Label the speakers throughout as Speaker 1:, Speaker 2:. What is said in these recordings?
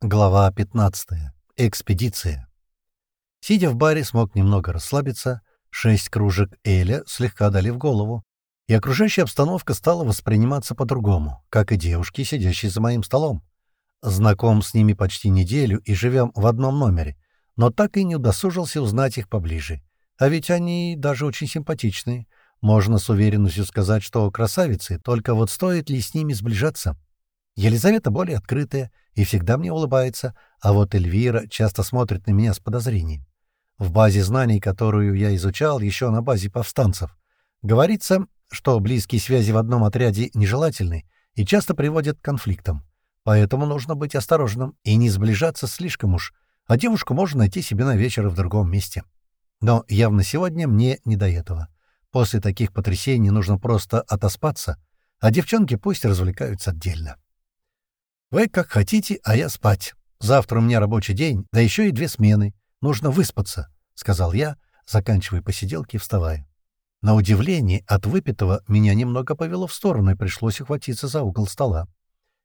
Speaker 1: Глава 15. Экспедиция. Сидя в баре, смог немного расслабиться, шесть кружек Эля слегка дали в голову, и окружающая обстановка стала восприниматься по-другому, как и девушки, сидящие за моим столом. Знаком с ними почти неделю и живем в одном номере, но так и не удосужился узнать их поближе. А ведь они даже очень симпатичные. Можно с уверенностью сказать, что красавицы, только вот стоит ли с ними сближаться? Елизавета более открытая и всегда мне улыбается, а вот Эльвира часто смотрит на меня с подозрением. В базе знаний, которую я изучал еще на базе повстанцев, говорится, что близкие связи в одном отряде нежелательны и часто приводят к конфликтам. Поэтому нужно быть осторожным и не сближаться слишком уж, а девушку можно найти себе на вечер в другом месте. Но явно сегодня мне не до этого. После таких потрясений нужно просто отоспаться, а девчонки пусть развлекаются отдельно. «Вы как хотите, а я спать. Завтра у меня рабочий день, да еще и две смены. Нужно выспаться», — сказал я, заканчивая посиделки и вставая. На удивление, от выпитого меня немного повело в сторону и пришлось ухватиться за угол стола.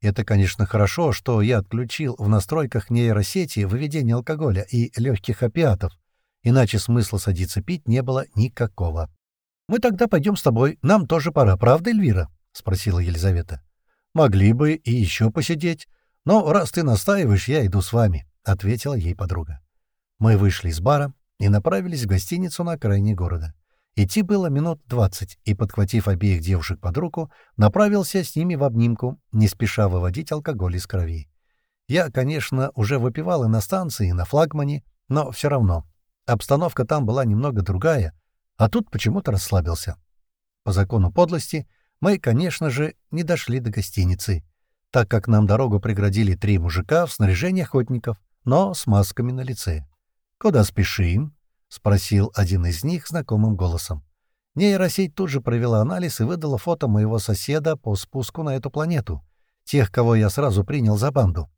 Speaker 1: Это, конечно, хорошо, что я отключил в настройках нейросети выведение алкоголя и легких опиатов, иначе смысла садиться пить не было никакого. «Мы тогда пойдем с тобой, нам тоже пора, правда, Эльвира?» — спросила Елизавета. Могли бы и еще посидеть. Но раз ты настаиваешь, я иду с вами», — ответила ей подруга. Мы вышли из бара и направились в гостиницу на окраине города. Идти было минут двадцать, и, подхватив обеих девушек под руку, направился с ними в обнимку, не спеша выводить алкоголь из крови. Я, конечно, уже выпивал и на станции, и на флагмане, но все равно. Обстановка там была немного другая, а тут почему-то расслабился. По закону подлости мы, конечно же, не дошли до гостиницы, так как нам дорогу преградили три мужика в снаряжении охотников, но с масками на лице. «Куда спешим?» — спросил один из них знакомым голосом. Нейросеть тут же провела анализ и выдала фото моего соседа по спуску на эту планету, тех, кого я сразу принял за банду.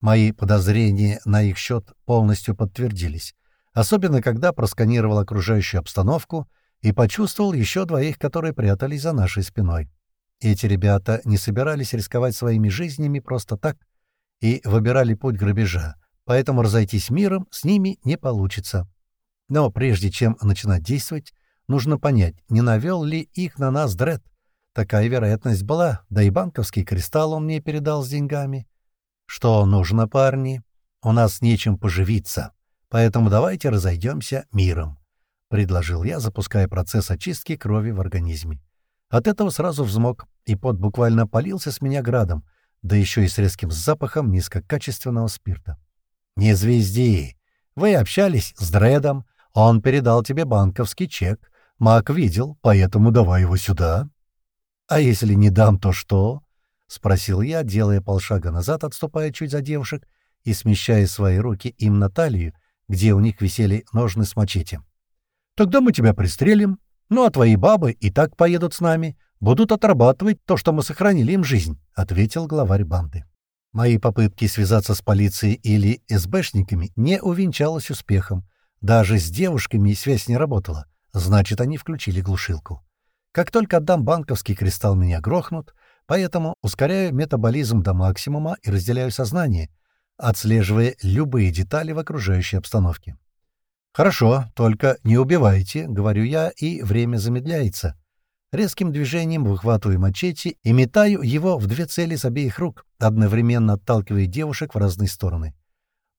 Speaker 1: Мои подозрения на их счет полностью подтвердились, особенно когда просканировал окружающую обстановку — и почувствовал еще двоих, которые прятались за нашей спиной. Эти ребята не собирались рисковать своими жизнями просто так и выбирали путь грабежа, поэтому разойтись миром с ними не получится. Но прежде чем начинать действовать, нужно понять, не навел ли их на нас Дред. Такая вероятность была, да и банковский кристалл он мне передал с деньгами. Что нужно, парни? У нас нечем поживиться, поэтому давайте разойдемся миром предложил я, запуская процесс очистки крови в организме. От этого сразу взмок, и пот буквально полился с меня градом, да еще и с резким запахом низкокачественного спирта. «Не звезди! Вы общались с Дредом, он передал тебе банковский чек. Мак видел, поэтому давай его сюда». «А если не дам, то что?» — спросил я, делая полшага назад, отступая чуть за девушек и смещая свои руки им на талию, где у них висели ножны с мачете. Тогда мы тебя пристрелим. Ну, а твои бабы и так поедут с нами. Будут отрабатывать то, что мы сохранили им жизнь», — ответил главарь банды. Мои попытки связаться с полицией или СБшниками не увенчалась успехом. Даже с девушками связь не работала. Значит, они включили глушилку. Как только отдам банковский кристалл, меня грохнут, поэтому ускоряю метаболизм до максимума и разделяю сознание, отслеживая любые детали в окружающей обстановке. «Хорошо, только не убивайте», — говорю я, и время замедляется. Резким движением выхватываю мачете и метаю его в две цели с обеих рук, одновременно отталкивая девушек в разные стороны.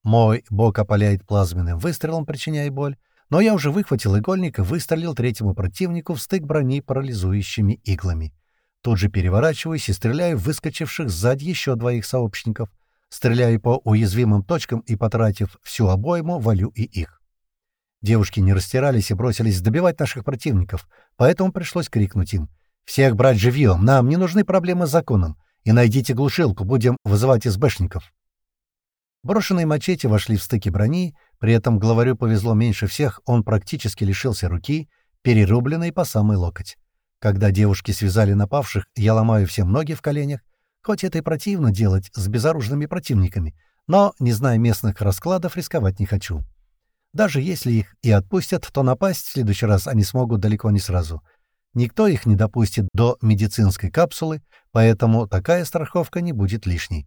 Speaker 1: Мой бок опаляет плазменным выстрелом, причиняя боль, но я уже выхватил игольник и выстрелил третьему противнику в стык брони парализующими иглами. Тут же переворачиваюсь и стреляю в выскочивших сзади еще двоих сообщников. Стреляю по уязвимым точкам и, потратив всю обойму, валю и их. Девушки не растирались и бросились добивать наших противников, поэтому пришлось крикнуть им. «Всех брать живьем! Нам не нужны проблемы с законом! И найдите глушилку, будем вызывать избэшников!» Брошенные мачете вошли в стыки брони, при этом главарю повезло меньше всех, он практически лишился руки, перерубленной по самый локоть. Когда девушки связали напавших, я ломаю всем ноги в коленях, хоть это и противно делать с безоружными противниками, но, не зная местных раскладов, рисковать не хочу. Даже если их и отпустят, то напасть в следующий раз они смогут далеко не сразу. Никто их не допустит до медицинской капсулы, поэтому такая страховка не будет лишней.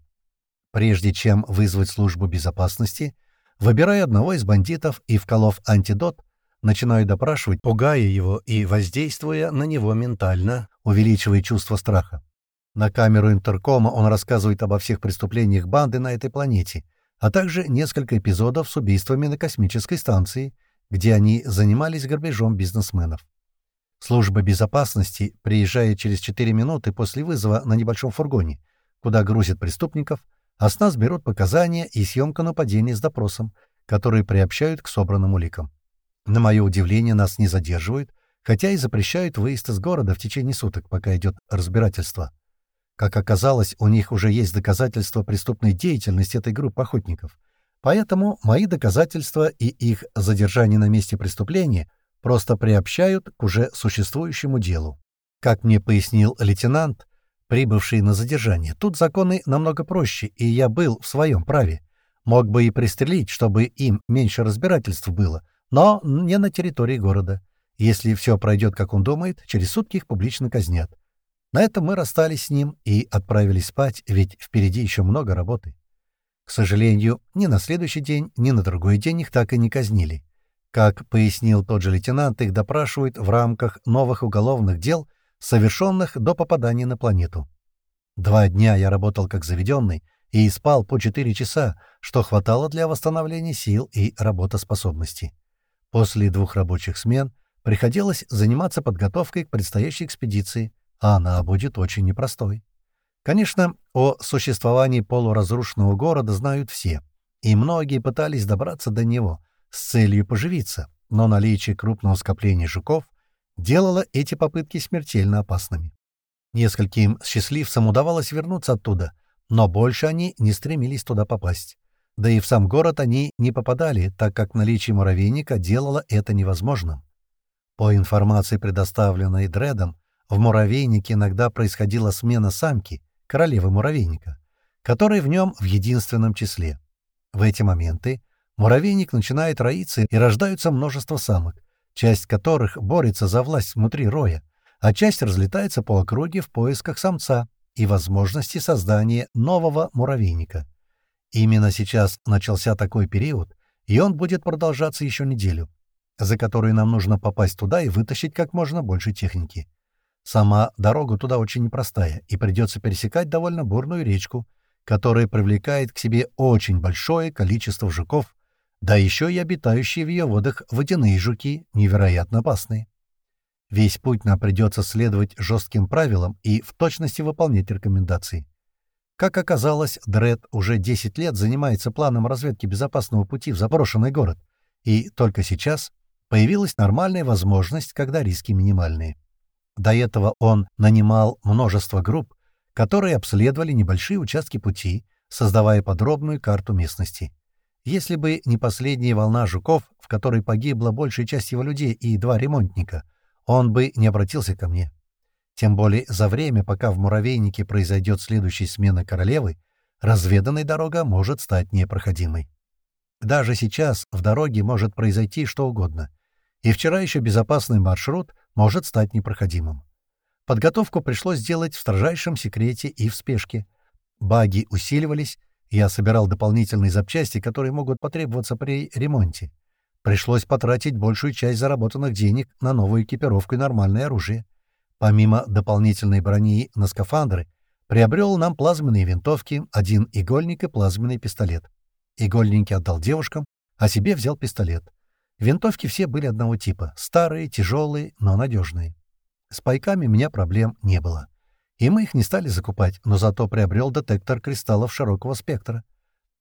Speaker 1: Прежде чем вызвать службу безопасности, выбираю одного из бандитов и, вколов антидот, начинаю допрашивать, пугая его и воздействуя на него ментально, увеличивая чувство страха. На камеру интеркома он рассказывает обо всех преступлениях банды на этой планете, а также несколько эпизодов с убийствами на космической станции, где они занимались грабежом бизнесменов. Служба безопасности приезжает через 4 минуты после вызова на небольшом фургоне, куда грузят преступников, а с нас берут показания и съемка нападения с допросом, которые приобщают к собранным уликам. На мое удивление, нас не задерживают, хотя и запрещают выезд из города в течение суток, пока идет разбирательство. Как оказалось, у них уже есть доказательства преступной деятельности этой группы охотников. Поэтому мои доказательства и их задержание на месте преступления просто приобщают к уже существующему делу. Как мне пояснил лейтенант, прибывший на задержание, тут законы намного проще, и я был в своем праве. Мог бы и пристрелить, чтобы им меньше разбирательств было, но не на территории города. Если все пройдет, как он думает, через сутки их публично казнят. На этом мы расстались с ним и отправились спать, ведь впереди еще много работы. К сожалению, ни на следующий день, ни на другой день их так и не казнили. Как пояснил тот же лейтенант, их допрашивают в рамках новых уголовных дел, совершенных до попадания на планету. Два дня я работал как заведенный и спал по четыре часа, что хватало для восстановления сил и работоспособности. После двух рабочих смен приходилось заниматься подготовкой к предстоящей экспедиции, а она будет очень непростой. Конечно, о существовании полуразрушенного города знают все, и многие пытались добраться до него с целью поживиться, но наличие крупного скопления жуков делало эти попытки смертельно опасными. Нескольким счастливцам удавалось вернуться оттуда, но больше они не стремились туда попасть. Да и в сам город они не попадали, так как наличие муравейника делало это невозможным. По информации, предоставленной Дредом, в муравейнике иногда происходила смена самки, королевы муравейника, которой в нем в единственном числе. В эти моменты муравейник начинает роиться и рождаются множество самок, часть которых борется за власть внутри роя, а часть разлетается по округе в поисках самца и возможности создания нового муравейника. Именно сейчас начался такой период, и он будет продолжаться еще неделю, за которую нам нужно попасть туда и вытащить как можно больше техники. Сама дорога туда очень непростая, и придется пересекать довольно бурную речку, которая привлекает к себе очень большое количество жуков, да еще и обитающие в ее водах водяные жуки, невероятно опасные. Весь путь нам придется следовать жестким правилам и в точности выполнять рекомендации. Как оказалось, Дред уже 10 лет занимается планом разведки безопасного пути в заброшенный город, и только сейчас появилась нормальная возможность, когда риски минимальные. До этого он нанимал множество групп, которые обследовали небольшие участки пути, создавая подробную карту местности. Если бы не последняя волна жуков, в которой погибла большая часть его людей и два ремонтника, он бы не обратился ко мне. Тем более за время, пока в муравейнике произойдет следующая смена королевы, разведанная дорога может стать непроходимой. Даже сейчас в дороге может произойти что угодно, и вчера еще безопасный маршрут может стать непроходимым. Подготовку пришлось сделать в строжайшем секрете и в спешке. Баги усиливались, я собирал дополнительные запчасти, которые могут потребоваться при ремонте. Пришлось потратить большую часть заработанных денег на новую экипировку и нормальное оружие. Помимо дополнительной брони на скафандры, приобрел нам плазменные винтовки, один игольник и плазменный пистолет. Игольники отдал девушкам, а себе взял пистолет. Винтовки все были одного типа — старые, тяжелые, но надежные. С пайками у меня проблем не было. И мы их не стали закупать, но зато приобрел детектор кристаллов широкого спектра.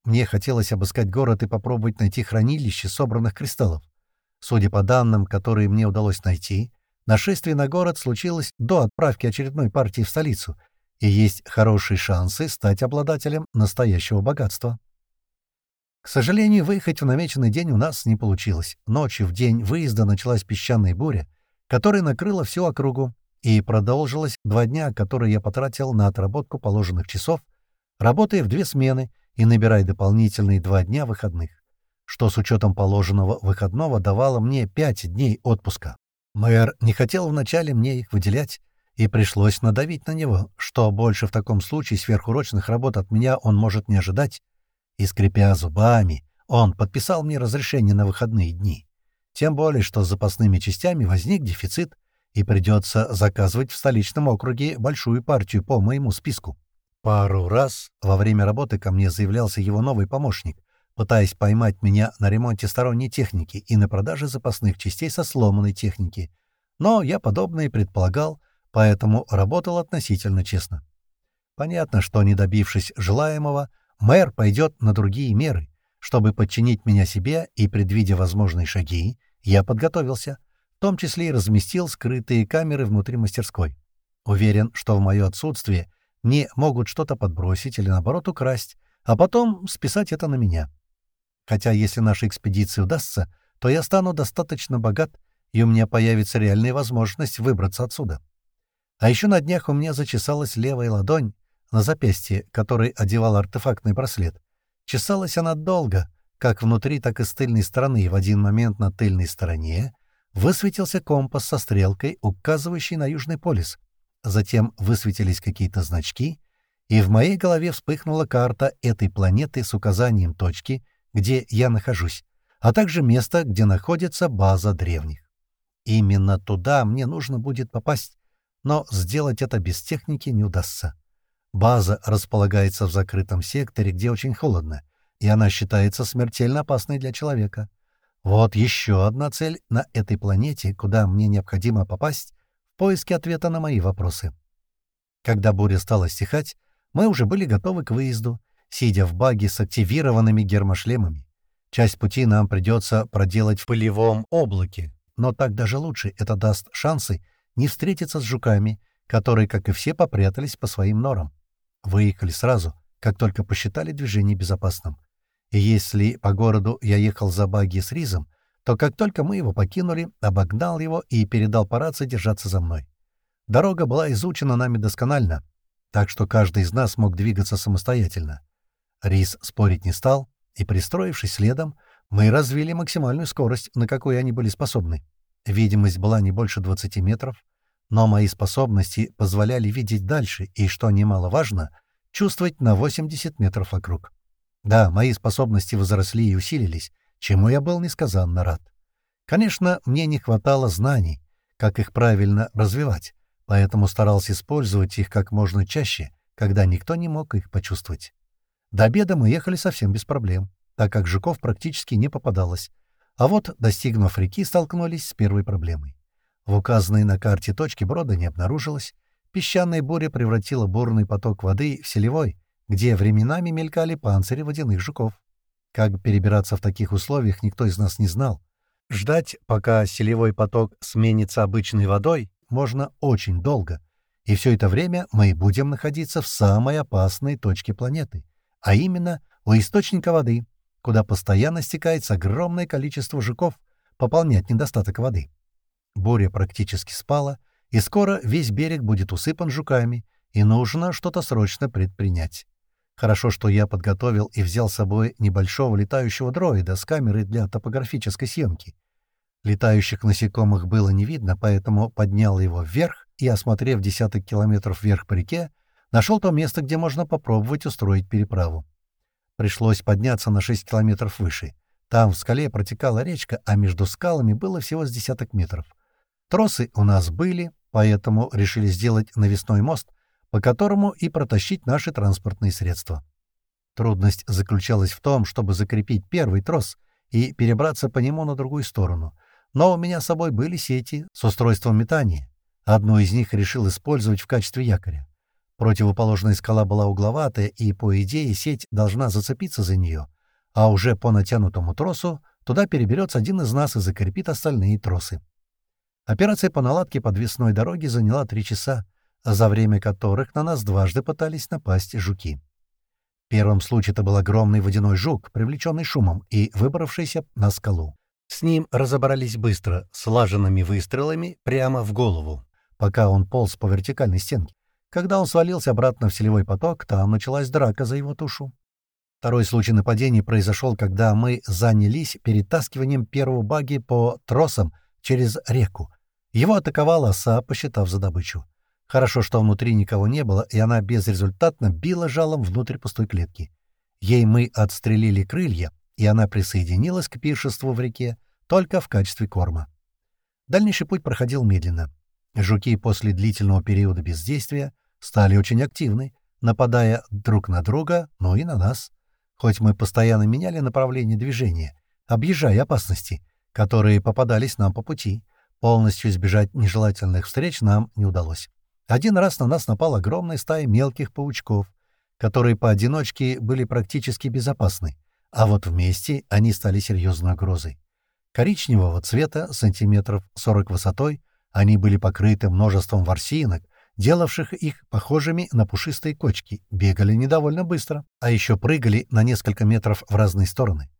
Speaker 1: Мне хотелось обыскать город и попробовать найти хранилище собранных кристаллов. Судя по данным, которые мне удалось найти, Нашествие на город случилось до отправки очередной партии в столицу, и есть хорошие шансы стать обладателем настоящего богатства. К сожалению, выехать в намеченный день у нас не получилось. Ночью в день выезда началась песчаная буря, которая накрыла всю округу, и продолжилась два дня, которые я потратил на отработку положенных часов, работая в две смены и набирая дополнительные два дня выходных, что с учетом положенного выходного давало мне пять дней отпуска. Мэр не хотел вначале мне их выделять, и пришлось надавить на него, что больше в таком случае сверхурочных работ от меня он может не ожидать. И, скрипя зубами, он подписал мне разрешение на выходные дни. Тем более, что с запасными частями возник дефицит, и придется заказывать в столичном округе большую партию по моему списку. Пару раз во время работы ко мне заявлялся его новый помощник, пытаясь поймать меня на ремонте сторонней техники и на продаже запасных частей со сломанной техники. Но я подобное предполагал, поэтому работал относительно честно. Понятно, что, не добившись желаемого, мэр пойдет на другие меры. Чтобы подчинить меня себе и предвидя возможные шаги, я подготовился, в том числе и разместил скрытые камеры внутри мастерской. Уверен, что в мое отсутствие мне могут что-то подбросить или, наоборот, украсть, а потом списать это на меня. Хотя, если наша экспедиция удастся, то я стану достаточно богат, и у меня появится реальная возможность выбраться отсюда. А еще на днях у меня зачесалась левая ладонь на запястье, который одевал артефактный браслет. Чесалась она долго, как внутри, так и с тыльной стороны, и в один момент на тыльной стороне высветился компас со стрелкой, указывающий на Южный полюс. Затем высветились какие-то значки, и в моей голове вспыхнула карта этой планеты с указанием точки, где я нахожусь, а также место, где находится база древних. Именно туда мне нужно будет попасть, но сделать это без техники не удастся. База располагается в закрытом секторе, где очень холодно, и она считается смертельно опасной для человека. Вот еще одна цель на этой планете, куда мне необходимо попасть в поиске ответа на мои вопросы. Когда буря стала стихать, мы уже были готовы к выезду, сидя в баге с активированными гермошлемами. Часть пути нам придется проделать в пылевом облаке, но так даже лучше, это даст шансы не встретиться с жуками, которые, как и все, попрятались по своим норам. Выехали сразу, как только посчитали движение безопасным. И если по городу я ехал за багги с Ризом, то как только мы его покинули, обогнал его и передал по рации держаться за мной. Дорога была изучена нами досконально, так что каждый из нас мог двигаться самостоятельно. Риз спорить не стал, и, пристроившись следом, мы развили максимальную скорость, на какую они были способны. Видимость была не больше 20 метров, но мои способности позволяли видеть дальше и, что немаловажно, чувствовать на 80 метров вокруг. Да, мои способности возросли и усилились, чему я был несказанно рад. Конечно, мне не хватало знаний, как их правильно развивать, поэтому старался использовать их как можно чаще, когда никто не мог их почувствовать. До обеда мы ехали совсем без проблем, так как жуков практически не попадалось, а вот, достигнув реки, столкнулись с первой проблемой. В указанной на карте точке брода не обнаружилось. Песчаная буря превратила бурный поток воды в селевой, где временами мелькали панцири водяных жуков. Как перебираться в таких условиях, никто из нас не знал. Ждать, пока селевой поток сменится обычной водой, можно очень долго. И все это время мы будем находиться в самой опасной точке планеты, а именно у источника воды, куда постоянно стекается огромное количество жуков, пополнять недостаток воды. Буря практически спала, и скоро весь берег будет усыпан жуками, и нужно что-то срочно предпринять. Хорошо, что я подготовил и взял с собой небольшого летающего дроида с камерой для топографической съемки. Летающих насекомых было не видно, поэтому поднял его вверх и, осмотрев десяток километров вверх по реке, нашел то место, где можно попробовать устроить переправу. Пришлось подняться на 6 километров выше. Там в скале протекала речка, а между скалами было всего с десяток метров. Тросы у нас были, поэтому решили сделать навесной мост, по которому и протащить наши транспортные средства. Трудность заключалась в том, чтобы закрепить первый трос и перебраться по нему на другую сторону. Но у меня с собой были сети с устройством метания. Одну из них решил использовать в качестве якоря. Противоположная скала была угловатая, и, по идее, сеть должна зацепиться за нее, а уже по натянутому тросу туда переберется один из нас и закрепит остальные тросы. Операция по наладке подвесной дороги заняла три часа, за время которых на нас дважды пытались напасть жуки. В первом случае это был огромный водяной жук, привлеченный шумом и выбравшийся на скалу. С ним разобрались быстро, слаженными выстрелами прямо в голову, пока он полз по вертикальной стенке. Когда он свалился обратно в селевой поток, там началась драка за его тушу. Второй случай нападения произошел, когда мы занялись перетаскиванием первого баги по тросам через реку. Его атаковала оса, посчитав за добычу. Хорошо, что внутри никого не было, и она безрезультатно била жалом внутрь пустой клетки. Ей мы отстрелили крылья, и она присоединилась к пиршеству в реке только в качестве корма. Дальнейший путь проходил медленно. Жуки после длительного периода бездействия стали очень активны, нападая друг на друга, но и на нас. Хоть мы постоянно меняли направление движения, объезжая опасности, которые попадались нам по пути, полностью избежать нежелательных встреч нам не удалось. Один раз на нас напала огромная стая мелких паучков, которые поодиночке были практически безопасны, а вот вместе они стали серьезной угрозой. Коричневого цвета, сантиметров 40 высотой, они были покрыты множеством ворсинок, делавших их похожими на пушистые кочки, бегали недовольно быстро, а еще прыгали на несколько метров в разные стороны.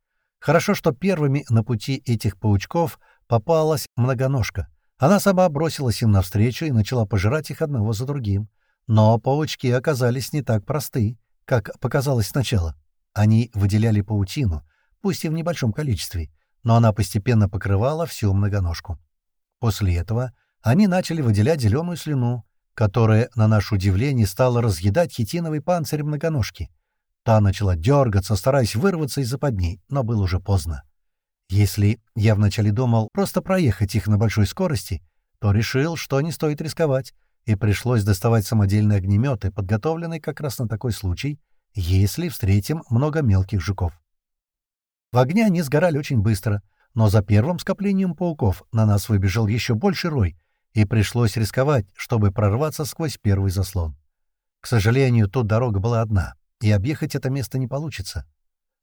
Speaker 1: Хорошо, что первыми на пути этих паучков попалась многоножка. Она сама бросилась им навстречу и начала пожирать их одного за другим. Но паучки оказались не так просты, как показалось сначала. Они выделяли паутину, пусть и в небольшом количестве, но она постепенно покрывала всю многоножку. После этого они начали выделять зеленую слюну, которая, на наше удивление, стала разъедать хитиновый панцирь многоножки. Та начала дергаться, стараясь вырваться из западней, но было уже поздно. Если я вначале думал просто проехать их на большой скорости, то решил, что не стоит рисковать, и пришлось доставать самодельные огнеметы, подготовленные как раз на такой случай, если встретим много мелких жуков. В огне они сгорали очень быстро, но за первым скоплением пауков на нас выбежал еще больше рой, и пришлось рисковать, чтобы прорваться сквозь первый заслон. К сожалению, тут дорога была одна, и объехать это место не получится.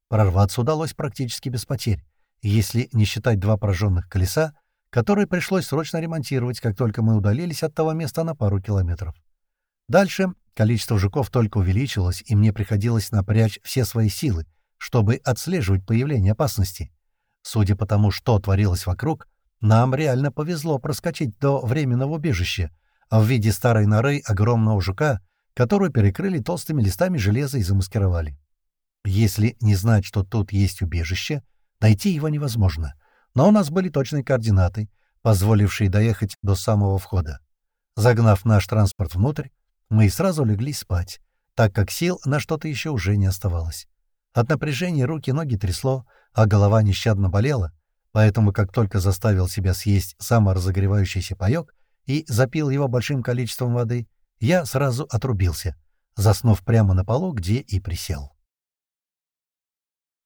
Speaker 1: Прорваться удалось практически без потерь, если не считать два пораженных колеса, которые пришлось срочно ремонтировать, как только мы удалились от того места на пару километров. Дальше количество жуков только увеличилось, и мне приходилось напрячь все свои силы, чтобы отслеживать появление опасности. Судя по тому, что творилось вокруг, нам реально повезло проскочить до временного убежища, а в виде старой норы огромного жука, которую перекрыли толстыми листами железа и замаскировали. Если не знать, что тут есть убежище, найти его невозможно. Но у нас были точные координаты, позволившие доехать до самого входа. Загнав наш транспорт внутрь, мы сразу легли спать, так как сил на что-то еще уже не оставалось. От напряжения руки-ноги трясло, а голова нещадно болела, поэтому как только заставил себя съесть саморазогревающийся паёк и запил его большим количеством воды, я сразу отрубился, заснув прямо на полу, где и присел.